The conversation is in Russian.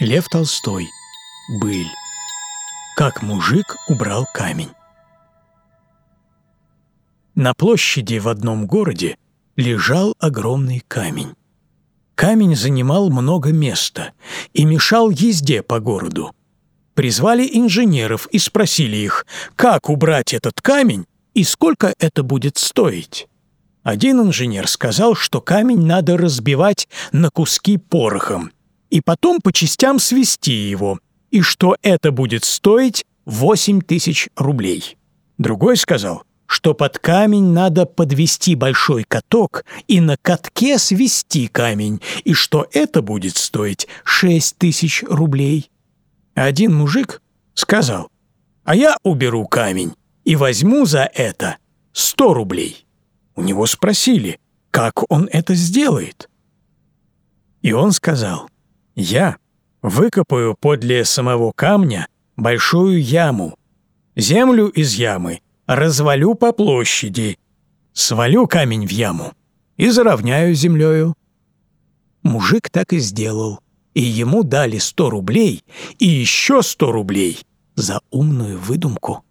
Лев Толстой. Быль. Как мужик убрал камень. На площади в одном городе лежал огромный камень. Камень занимал много места и мешал езде по городу. Призвали инженеров и спросили их, как убрать этот камень и сколько это будет стоить. Один инженер сказал, что камень надо разбивать на куски порохом и потом по частям свести его, и что это будет стоить 8 тысяч рублей. Другой сказал, что под камень надо подвести большой каток и на катке свести камень, и что это будет стоить 6 тысяч рублей. Один мужик сказал, а я уберу камень и возьму за это 100 рублей. У него спросили, как он это сделает. И он сказал, я выкопаю подле самого камня большую яму, землю из ямы развалю по площади, свалю камень в яму и заровняю землею. Мужик так и сделал, и ему дали сто рублей и еще сто рублей за умную выдумку.